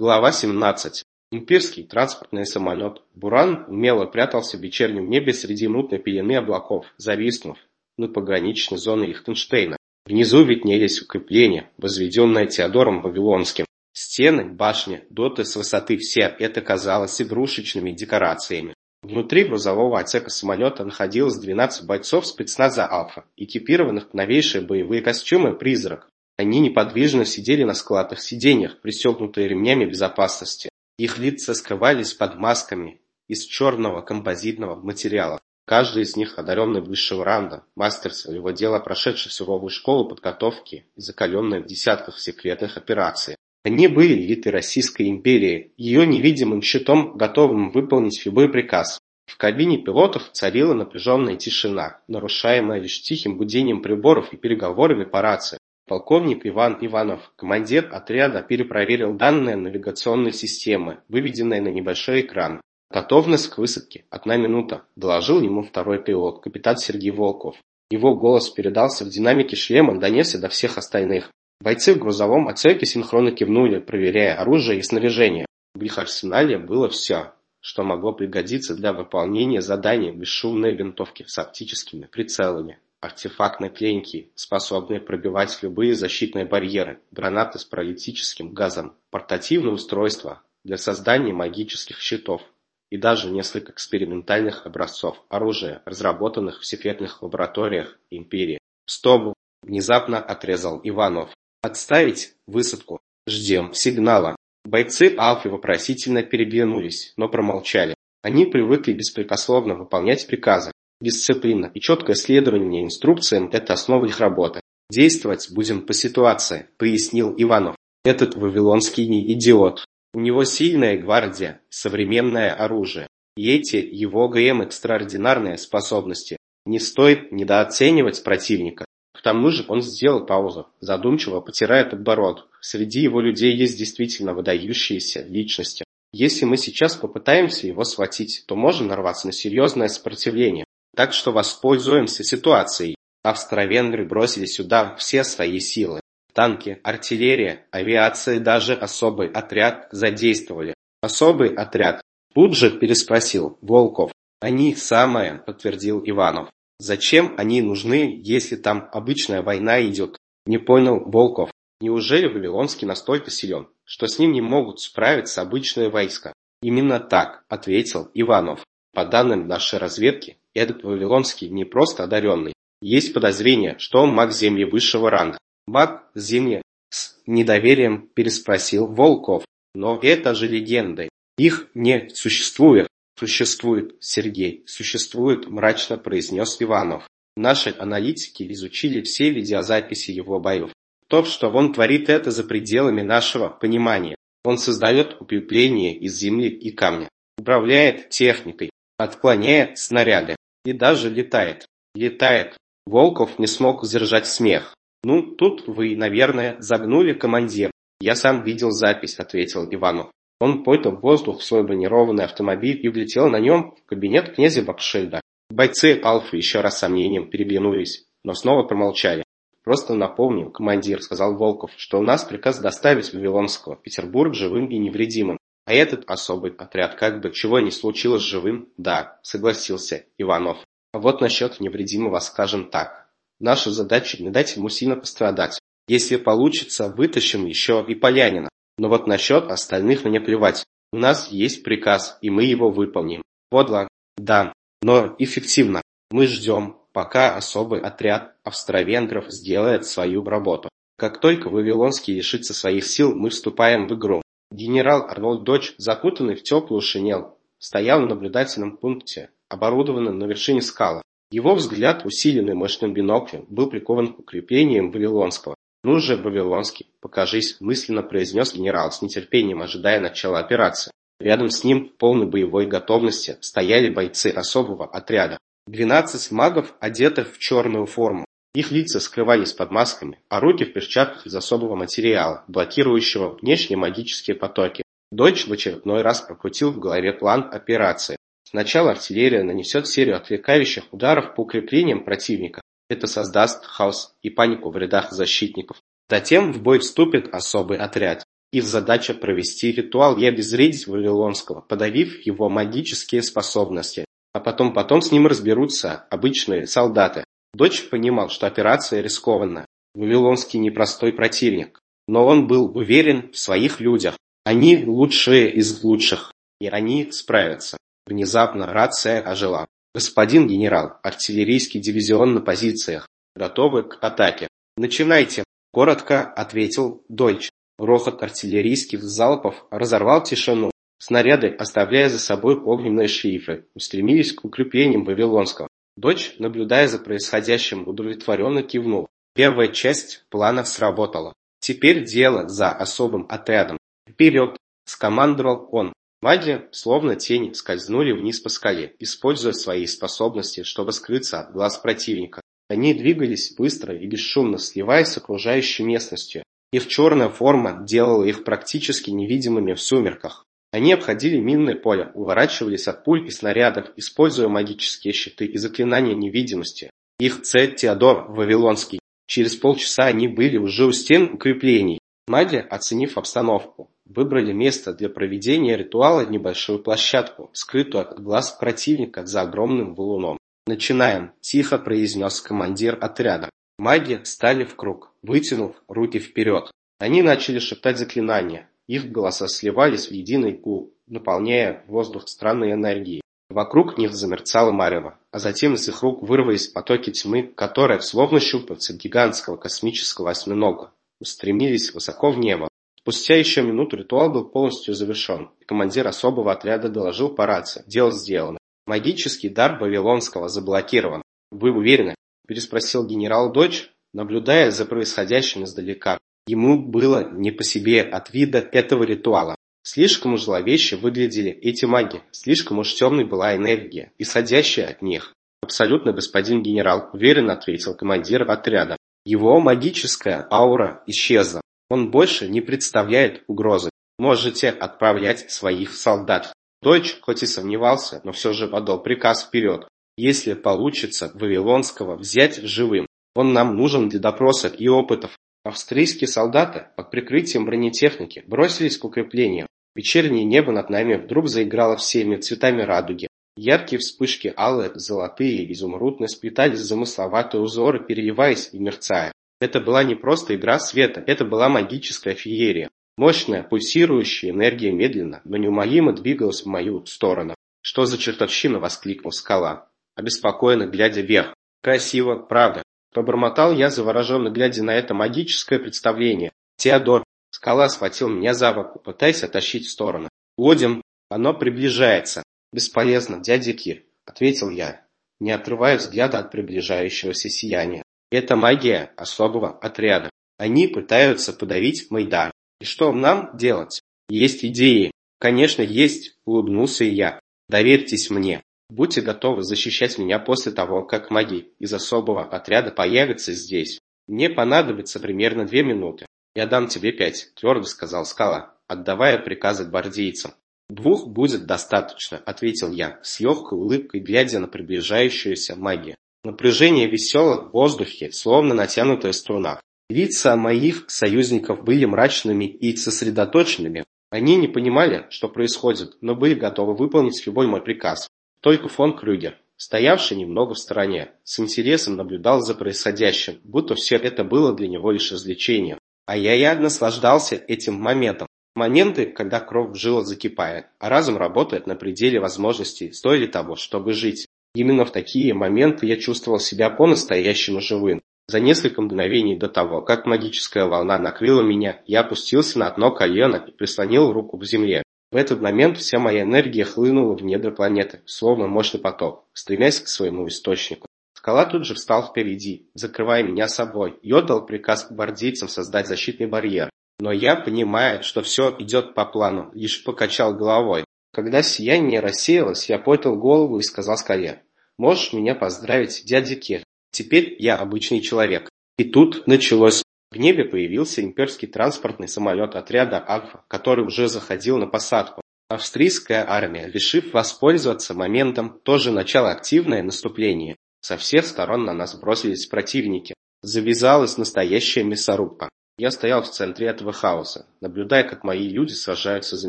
Глава 17. Имперский транспортный самолет «Буран» умело прятался в вечернем небе среди мутной пелены облаков, зависнув над пограничной зоной Лихтенштейна. Внизу виднелись укрепления, возведенные Теодором Вавилонским. Стены, башни, доты с высоты все это казалось игрушечными декорациями. Внутри грузового отсека самолета находилось 12 бойцов спецназа «Алфа», экипированных в новейшие боевые костюмы «Призрак». Они неподвижно сидели на складных сиденьях, пристегнутые ремнями безопасности. Их лица скрывались под масками из черного композитного материала. Каждый из них одаренный высшего ранга, мастер своего дела, прошедший суровую школу подготовки и закаленный в десятках секретных операций. Они были элитой Российской империи, ее невидимым щитом, готовым выполнить любой приказ. В кабине пилотов царила напряженная тишина, нарушаемая лишь тихим гудением приборов и переговорами по рации. Полковник Иван Иванов, командир отряда, перепроверил данные навигационной системы, выведенные на небольшой экран. «Готовность к высадке. Одна минута», – доложил ему второй пилот, капитан Сергей Волков. Его голос передался в динамике шлема, донесся до всех остальных. Бойцы в грузовом отсеке синхронно кивнули, проверяя оружие и снаряжение. В их арсенале было все, что могло пригодиться для выполнения задания бесшумной винтовки с оптическими прицелами артефактной пленки, способные пробивать любые защитные барьеры, гранаты с паралитическим газом, портативные устройства для создания магических щитов и даже несколько экспериментальных образцов оружия, разработанных в секретных лабораториях Империи. «Стоп!» – внезапно отрезал Иванов. «Отставить высадку. Ждем сигнала». Бойцы Алфы вопросительно переглянулись, но промолчали. Они привыкли беспрекословно выполнять приказы, Дисциплина и четкое следование инструкциям – это основа их работы. Действовать будем по ситуации, пояснил Иванов. Этот вавилонский идиот. У него сильная гвардия, современное оружие. И эти его ГМ экстраординарные способности. Не стоит недооценивать противника. К тому же он сделал паузу, задумчиво потирая подбородок. Среди его людей есть действительно выдающиеся личности. Если мы сейчас попытаемся его схватить, то можем нарваться на серьезное сопротивление. Так что воспользуемся ситуацией. Австро-венгры бросили сюда все свои силы. Танки, артиллерия, авиация и даже особый отряд задействовали. Особый отряд? Тут же переспросил Волков. Они самое, подтвердил Иванов. Зачем они нужны, если там обычная война идет? Не понял Волков. Неужели Вавилонский настолько силен, что с ним не могут справиться обычные войска? Именно так, ответил Иванов. По данным нашей разведки, этот Вавилонский не просто одаренный. Есть подозрение, что он маг Земли высшего ранга. Маг Земли с недоверием переспросил Волков. Но это же легенды. Их не существует. Существует, Сергей, существует, мрачно произнес Иванов. Наши аналитики изучили все видеозаписи его боев. То, что он творит это за пределами нашего понимания. Он создает укрепления из земли и камня, управляет техникой, отклоняет снаряды и даже летает. Летает. Волков не смог сдержать смех. «Ну, тут вы, наверное, загнули командир. Я сам видел запись», — ответил Иванов. Он поднял в свой бронированный автомобиль и влетел на нем в кабинет князя Бакшельда. Бойцы Алфы еще раз сомнением переглянулись, но снова промолчали. «Просто напомню, командир», — сказал Волков, — «что у нас приказ доставить Вавилонского в Петербург живым и невредимым. А этот особый отряд как бы чего не случилось живым, да, согласился Иванов. А вот насчет невредимого скажем так. Наша задача не дать ему сильно пострадать. Если получится, вытащим еще и Полянина. Но вот насчет остальных мне плевать. У нас есть приказ, и мы его выполним. Подло, да, но эффективно. Мы ждем, пока особый отряд австро-венгров сделает свою работу. Как только Вавилонский лишится своих сил, мы вступаем в игру. Генерал Арнольд Додж, закутанный в теплую шинель, стоял на наблюдательном пункте, оборудованном на вершине скалы. Его взгляд, усиленный мощным биноклем, был прикован к укреплениям Вавилонского. «Ну же, Вавилонский, покажись», – мысленно произнес генерал, с нетерпением ожидая начала операции. Рядом с ним, в полной боевой готовности, стояли бойцы особого отряда. Двенадцать магов, одетых в черную форму. Их лица скрывались под масками, а руки в перчатках из особого материала, блокирующего внешние магические потоки. Дойч в очередной раз прокрутил в голове план операции. Сначала артиллерия нанесет серию отвлекающих ударов по укреплениям противника. Это создаст хаос и панику в рядах защитников. Затем в бой вступит особый отряд. Их задача провести ритуал и обезвредить Вавилонского, подавив его магические способности. А потом потом с ним разберутся обычные солдаты. Дочь понимал, что операция рискованна. Вавилонский непростой противник. Но он был уверен в своих людях. Они лучшие из лучших. И они справятся. Внезапно рация ожила. «Господин генерал, артиллерийский дивизион на позициях. Готовы к атаке. Начинайте!» Коротко ответил Дойч. Рохот артиллерийских залпов разорвал тишину. Снаряды, оставляя за собой огненные шлейфы, устремились к укреплениям Вавилонского. Дочь, наблюдая за происходящим, удовлетворенно кивнул. Первая часть плана сработала. Теперь дело за особым отрядом. «Вперед!» – скомандовал он. Маги, словно тени, скользнули вниз по скале, используя свои способности, чтобы скрыться от глаз противника. Они двигались быстро и бесшумно, сливаясь с окружающей местностью. Их черная форма делала их практически невидимыми в сумерках. Они обходили минное поле, уворачивались от пуль и снарядов, используя магические щиты и заклинания невидимости. Их цель Теодор Вавилонский. Через полчаса они были уже у стен укреплений. Маги, оценив обстановку, выбрали место для проведения ритуала небольшую площадку, скрытую от глаз противника за огромным валуном. «Начинаем», – тихо произнес командир отряда. Маги стали в круг, вытянув руки вперед. Они начали шептать заклинания. Их голоса сливались в единый гул, наполняя воздух странной энергией. Вокруг них замерцало марево, а затем из их рук вырвались потоки тьмы, которые, словно щупальца гигантского космического осьминога, устремились высоко в небо. Спустя еще минуту ритуал был полностью завершен, и командир особого отряда доложил по рации. Дело сделано. Магический дар Вавилонского заблокирован. Вы уверены? переспросил генерал Дочь, наблюдая за происходящим издалека. Ему было не по себе от вида этого ритуала. Слишком уж зловеще выглядели эти маги, слишком уж темной была энергия, исходящая от них. «Абсолютно, господин генерал», – уверенно ответил командир отряда. Его магическая аура исчезла. Он больше не представляет угрозы. Можете отправлять своих солдат. Дойч, хоть и сомневался, но все же подал приказ вперед. Если получится Вавилонского взять живым, он нам нужен для допросов и опытов. Австрийские солдаты под прикрытием бронетехники бросились к укреплению. Вечернее небо над нами вдруг заиграло всеми цветами радуги. Яркие вспышки алые, золотые и изумрудные сплетались замысловатые узоры, переливаясь и мерцая. Это была не просто игра света, это была магическая феерия. Мощная, пульсирующая энергия медленно, но неумолимо двигалась в мою сторону. «Что за чертовщина?» – воскликнул скала обеспокоенно глядя вверх. «Красиво, правда?» Пробормотал я, завороженно глядя на это магическое представление. «Теодор!» Скала схватил меня за руку, пытаясь оттащить в сторону. «Уходим! Оно приближается!» «Бесполезно, дядя Кир!» — ответил я, не отрывая взгляда от приближающегося сияния. «Это магия особого отряда. Они пытаются подавить мой дар. И что нам делать? Есть идеи?» «Конечно, есть!» — улыбнулся я. «Доверьтесь мне!» Будьте готовы защищать меня после того, как маги из особого отряда появятся здесь. Мне понадобится примерно две минуты. Я дам тебе пять, твердо сказал Скала, отдавая приказы гвардейцам. «Двух будет достаточно», — ответил я, с легкой улыбкой, глядя на приближающуюся магию. Напряжение весело в воздухе, словно натянутая струна. Лица моих союзников были мрачными и сосредоточенными. Они не понимали, что происходит, но были готовы выполнить любой мой приказ. Только фон Крюгер, стоявший немного в стороне, с интересом наблюдал за происходящим, будто все это было для него лишь развлечением. А я я наслаждался этим моментом. Моменты, когда кровь в жилах закипает, а разум работает на пределе возможностей, стоили того, чтобы жить. Именно в такие моменты я чувствовал себя по-настоящему живым. За несколько мгновений до того, как магическая волна накрыла меня, я опустился на дно колено и прислонил руку к земле. В этот момент вся моя энергия хлынула в недра планеты, словно мощный поток, стремясь к своему источнику. Скала тут же встал впереди, закрывая меня собой, и отдал приказ гвардейцам создать защитный барьер. Но я, понимая, что все идет по плану, лишь покачал головой. Когда сияние рассеялось, я поднял голову и сказал скале, «Можешь меня поздравить, дядя Кир, теперь я обычный человек». И тут началось в небе появился имперский транспортный самолет отряда «Альфа», который уже заходил на посадку. Австрийская армия, решив воспользоваться моментом, тоже начала активное наступление. Со всех сторон на нас бросились противники. Завязалась настоящая мясорубка. Я стоял в центре этого хаоса, наблюдая, как мои люди сражаются за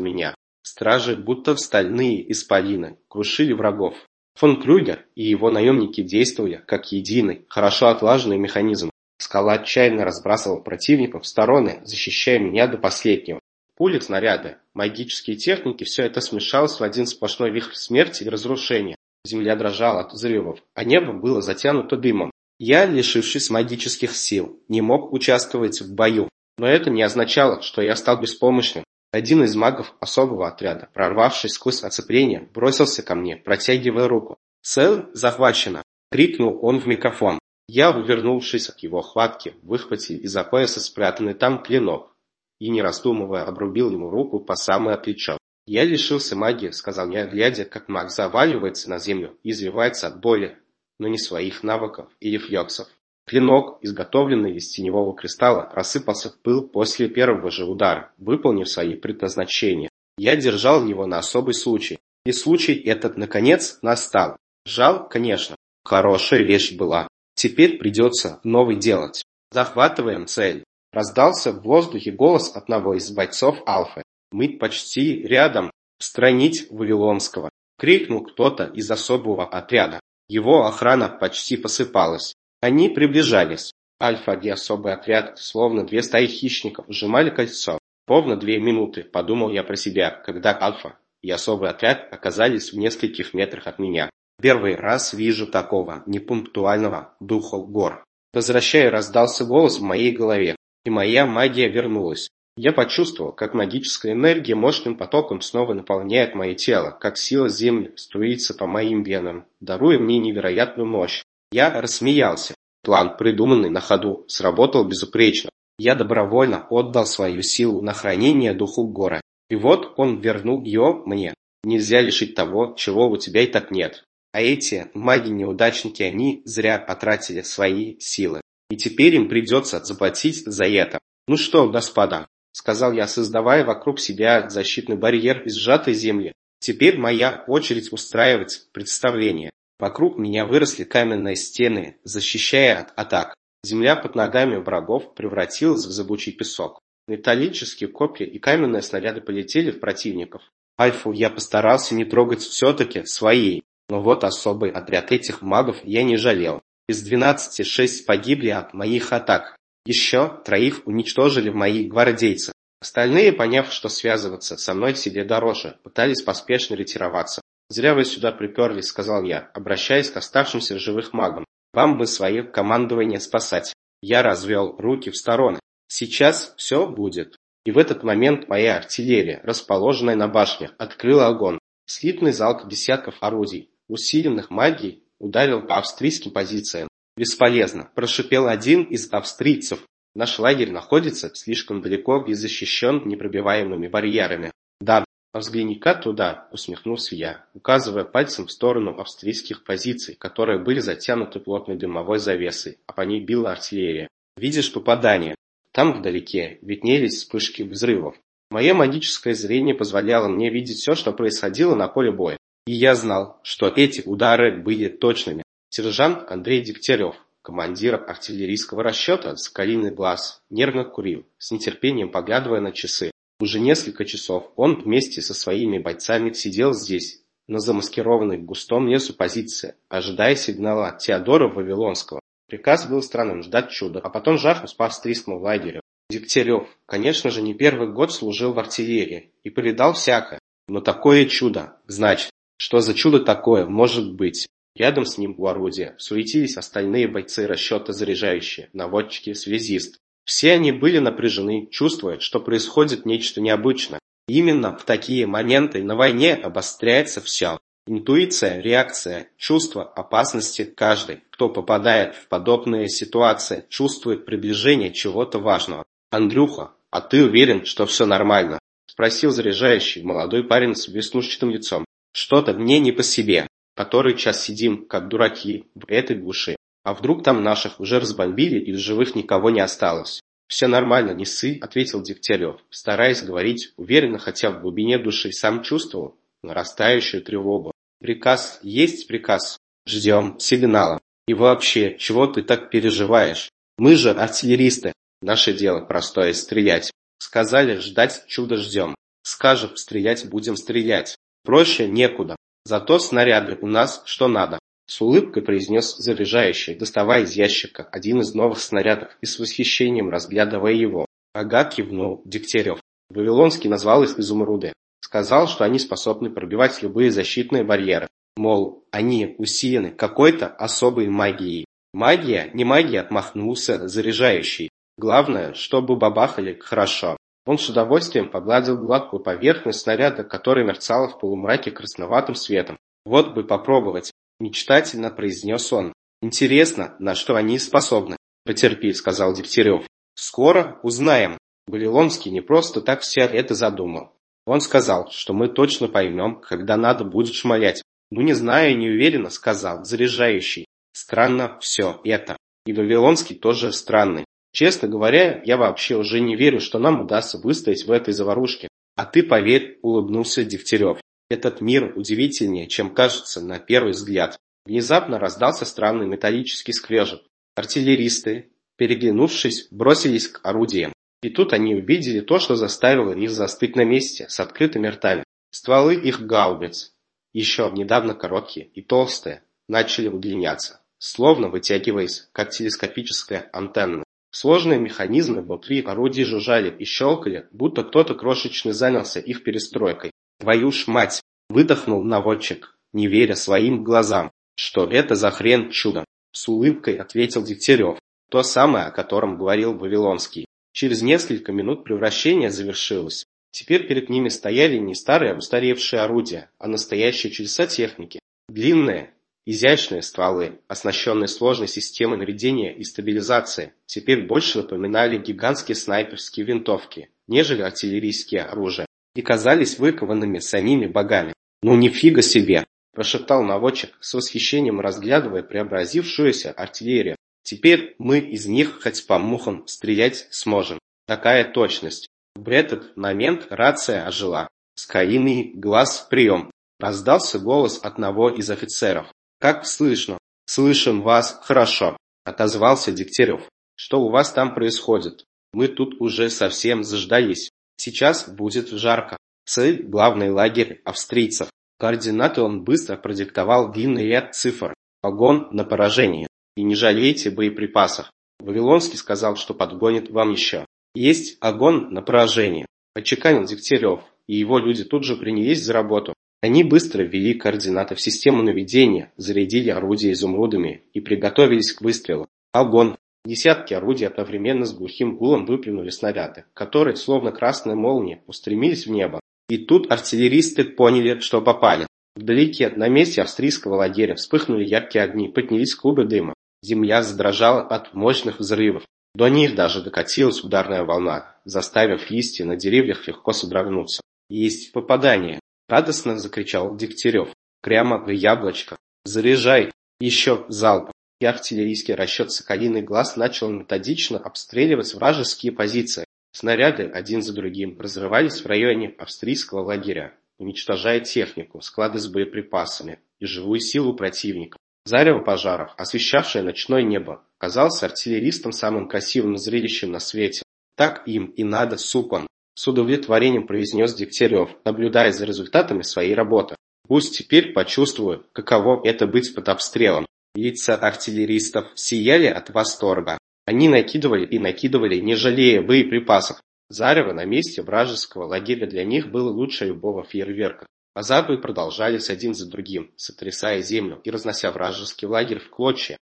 меня. Стражи, будто в стальные исполины, крушили врагов. Фон Крюгер и его наемники действовали как единый, хорошо отлаженный механизм. Скала отчаянно разбрасывал противников в стороны, защищая меня до последнего. Пули, снаряды, магические техники – все это смешалось в один сплошной вихрь смерти и разрушения. Земля дрожала от взрывов, а небо было затянуто дымом. Я, лишившись магических сил, не мог участвовать в бою. Но это не означало, что я стал беспомощным. Один из магов особого отряда, прорвавшись сквозь оцепление, бросился ко мне, протягивая руку. «Цель захвачена!» — крикнул он в микрофон. Я, увернувшись от его хватки, выхватил из-за пояса спрятанный там клинок и, не раздумывая, обрубил ему руку по самое плечо. «Я лишился магии», — сказал я, глядя, как маг заваливается на землю и извивается от боли, но не своих навыков и рефлексов. Клинок, изготовленный из теневого кристалла, рассыпался в пыл после первого же удара, выполнив свои предназначения. Я держал его на особый случай. И случай этот, наконец, настал. Жал, конечно. Хорошая вещь была. Теперь придется новый делать. Захватываем цель. Раздался в воздухе голос одного из бойцов Алфы. Мы почти рядом. Странить Вавилонского. Крикнул кто-то из особого отряда. Его охрана почти посыпалась. Они приближались. Альфа и особый отряд, словно две стаи хищников, сжимали кольцо. Ровно две минуты, подумал я про себя, когда Альфа и особый отряд оказались в нескольких метрах от меня. Первый раз вижу такого непунктуального духа гор. Возвращая, раздался голос в моей голове, и моя магия вернулась. Я почувствовал, как магическая энергия мощным потоком снова наполняет мое тело, как сила земли струится по моим венам, даруя мне невероятную мощь. Я рассмеялся. План, придуманный на ходу, сработал безупречно. Я добровольно отдал свою силу на хранение духу гора. И вот он вернул ее мне. Нельзя лишить того, чего у тебя и так нет. А эти маги-неудачники, они зря потратили свои силы. И теперь им придется заплатить за это. Ну что, господа, сказал я, создавая вокруг себя защитный барьер из сжатой земли. Теперь моя очередь устраивать представление. Вокруг меня выросли каменные стены, защищая от атак. Земля под ногами врагов превратилась в зыбучий песок. Металлические копья и каменные снаряды полетели в противников. Альфу я постарался не трогать все-таки своей, но вот особый отряд этих магов я не жалел. Из двенадцати шесть погибли от моих атак. Еще троих уничтожили мои гвардейцы. Остальные, поняв, что связываться со мной себе дороже, пытались поспешно ретироваться. «Зря вы сюда приперлись», — сказал я, обращаясь к оставшимся живых магам. «Вам бы свое командование спасать». Я развел руки в стороны. «Сейчас все будет». И в этот момент моя артиллерия, расположенная на башне, открыла огонь. Слитный залп десятков орудий, усиленных магией, ударил по австрийским позициям. «Бесполезно», – прошипел один из австрийцев. «Наш лагерь находится слишком далеко и защищен непробиваемыми барьерами». «Да, «А взгляни-ка туда!» – усмехнулся я, указывая пальцем в сторону австрийских позиций, которые были затянуты плотной дымовой завесой, а по ней била артиллерия. «Видишь попадание? Там вдалеке виднелись вспышки взрывов. Мое магическое зрение позволяло мне видеть все, что происходило на поле боя. И я знал, что эти удары были точными. Сержант Андрей Дегтярев, командир артиллерийского расчета, скалиный глаз, нервно курил, с нетерпением поглядывая на часы. Уже несколько часов он вместе со своими бойцами сидел здесь, на замаскированной в густом лесу позиции, ожидая сигнала от Теодора Вавилонского. Приказ был странным ждать чуда, а потом жахнуть по австрийскому лагерю. Дегтярев, конечно же, не первый год служил в артиллерии и повидал всякое. Но такое чудо, значит, что за чудо такое может быть? Рядом с ним у орудия суетились остальные бойцы расчета заряжающие, наводчики, связист. Все они были напряжены, чувствуя, что происходит нечто необычное. Именно в такие моменты на войне обостряется все. Интуиция, реакция, чувство опасности каждый, кто попадает в подобные ситуации, чувствует приближение чего-то важного. «Андрюха, а ты уверен, что все нормально?» – спросил заряжающий молодой парень с веснушчатым лицом. «Что-то мне не по себе. Который час сидим, как дураки, в этой глуши. А вдруг там наших уже разбомбили и в живых никого не осталось? «Все нормально, не ссы», — ответил Дегтярев, стараясь говорить уверенно, хотя в глубине души сам чувствовал нарастающую тревогу. «Приказ есть приказ. Ждем сигнала. И вообще, чего ты так переживаешь? Мы же артиллеристы. Наше дело простое – стрелять. Сказали, ждать чудо ждем. Скажем, стрелять будем стрелять. Проще некуда. Зато снаряды у нас что надо. С улыбкой произнес заряжающий, доставая из ящика один из новых снарядов и с восхищением разглядывая его. Ага кивнул Дегтярев. Вавилонский назвал их изумруды. Сказал, что они способны пробивать любые защитные барьеры. Мол, они усеяны какой-то особой магией. Магия, не магия, отмахнулся заряжающий. Главное, чтобы бабахали хорошо. Он с удовольствием погладил гладкую поверхность снаряда, который мерцала в полумраке красноватым светом. «Вот бы попробовать!» – мечтательно произнес он. «Интересно, на что они способны?» «Потерпи», – сказал Дегтярев. «Скоро узнаем». Вавилонский не просто так все это задумал. Он сказал, что мы точно поймем, когда надо будет шмалять. Ну не знаю, не уверенно, сказал заряжающий. Странно все это. И Вавилонский тоже странный. Честно говоря, я вообще уже не верю, что нам удастся выстоять в этой заварушке. А ты поверь, улыбнулся Дегтярев. Этот мир удивительнее, чем кажется на первый взгляд. Внезапно раздался странный металлический скрежет. Артиллеристы, переглянувшись, бросились к орудиям. И тут они увидели то, что заставило их застыть на месте, с открытыми ртами. Стволы их гаубиц, еще недавно короткие и толстые, начали удлиняться, словно вытягиваясь, как телескопическая антенна. Сложные механизмы внутри орудий жужжали и щелкали, будто кто-то крошечный занялся их перестройкой. «Твою ж мать!» – выдохнул наводчик, не веря своим глазам. «Что это за хрен чудо?» – с улыбкой ответил Дегтярев. То самое, о котором говорил Вавилонский. Через несколько минут превращение завершилось. Теперь перед ними стояли не старые устаревшие орудия, а настоящие чудеса техники. Длинные, Изящные стволы, оснащенные сложной системой наведения и стабилизации, теперь больше напоминали гигантские снайперские винтовки, нежели артиллерийские оружия, и казались выкованными самими богами. «Ну нифига себе!» – прошептал наводчик, с восхищением разглядывая преобразившуюся артиллерию. «Теперь мы из них хоть по мухам стрелять сможем. Такая точность!» В этот момент рация ожила. «Скаиный глаз прием!» – раздался голос одного из офицеров. «Как слышно?» «Слышим вас хорошо», – отозвался Дегтярев. «Что у вас там происходит? Мы тут уже совсем заждались. Сейчас будет жарко. Цель – главный лагерь австрийцев. Координаты он быстро продиктовал длинный ряд цифр. Огонь на поражение. И не жалейте боеприпасов. Вавилонский сказал, что подгонит вам еще. Есть огонь на поражение. Очеканил Дегтярев, и его люди тут же принялись за работу. Они быстро ввели координаты в систему наведения, зарядили орудия изумрудами и приготовились к выстрелу. Огонь! Десятки орудий одновременно с глухим гулом выплюнули снаряды, которые, словно красная молния, устремились в небо. И тут артиллеристы поняли, что попали. Вдалеке, на месте австрийского лагеря, вспыхнули яркие огни, поднялись клубы дыма. Земля задрожала от мощных взрывов. До них даже докатилась ударная волна, заставив листья на деревьях легко содрогнуться. Есть попадание. Радостно закричал Дегтярев. Прямо в яблочко. Заряжай! Еще залп! И артиллерийский расчет «Соколиный глаз» начал методично обстреливать вражеские позиции. Снаряды один за другим разрывались в районе австрийского лагеря, уничтожая технику, склады с боеприпасами и живую силу противника. Зарево пожаров, освещавшее ночное небо, казалось артиллеристам самым красивым зрелищем на свете. Так им и надо, сукон. С удовлетворением произнес Дегтярев, наблюдая за результатами своей работы. Пусть теперь почувствую, каково это быть под обстрелом. Лица артиллеристов сияли от восторга. Они накидывали и накидывали, не жалея боеприпасов. Зарево на месте вражеского лагеря для них было лучше любого фейерверка. А зарвы продолжались один за другим, сотрясая землю и разнося вражеский лагерь в клочья.